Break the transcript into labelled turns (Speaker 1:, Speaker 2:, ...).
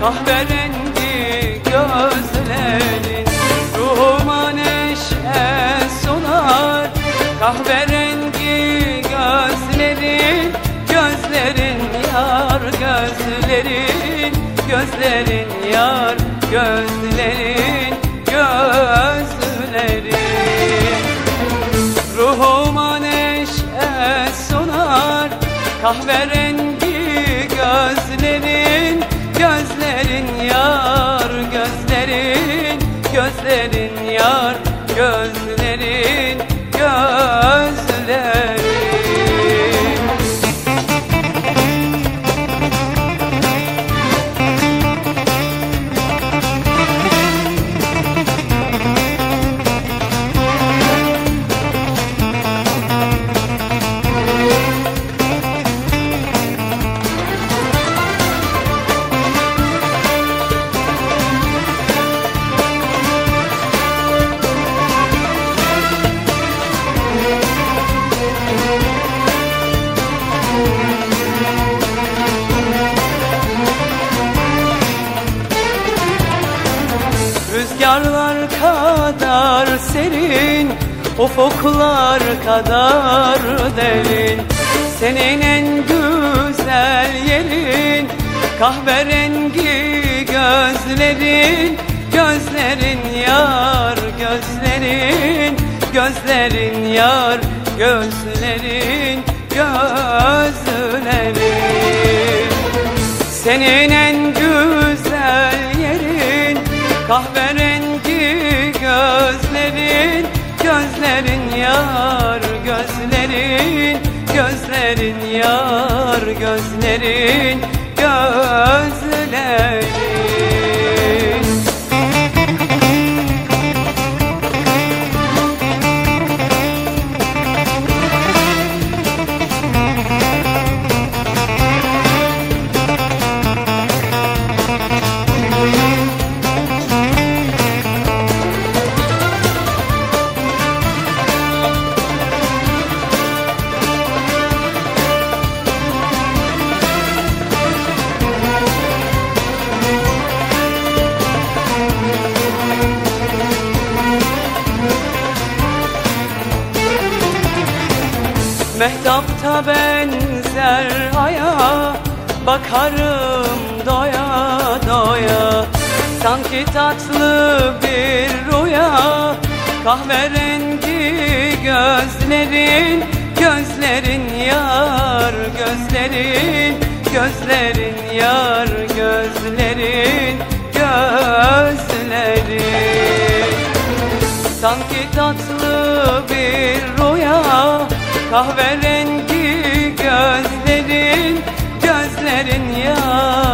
Speaker 1: Kahverengi gözlerin Ruhuma neşe sunar. Kahverengi gözlerin Gözlerin yar gözlerin Gözlerin yar gözlerin Gözlerin. Ruhuma neşe sunar. Kahverengi Rüzgarlar kadar serin Ufuklar kadar derin. Senin en güzel yerin Kahverengi gözlerin. Gözlerin yar gözlerin Gözlerin yar gözlerin Gözlerin. Senin en Kahverengi gözlerin Gözlerin yar gözlerin Gözlerin yar gözlerin Gözlerin Mehtapta benzer aya Bakarım doya doya. Sanki tatlı bir rüya Kahverengi gözlerin Gözlerin yar gözlerin Gözlerin yar gözlerin Gözlerin. Sanki tatlı bir rüya Kahverengi gözlerin, gözlerin ya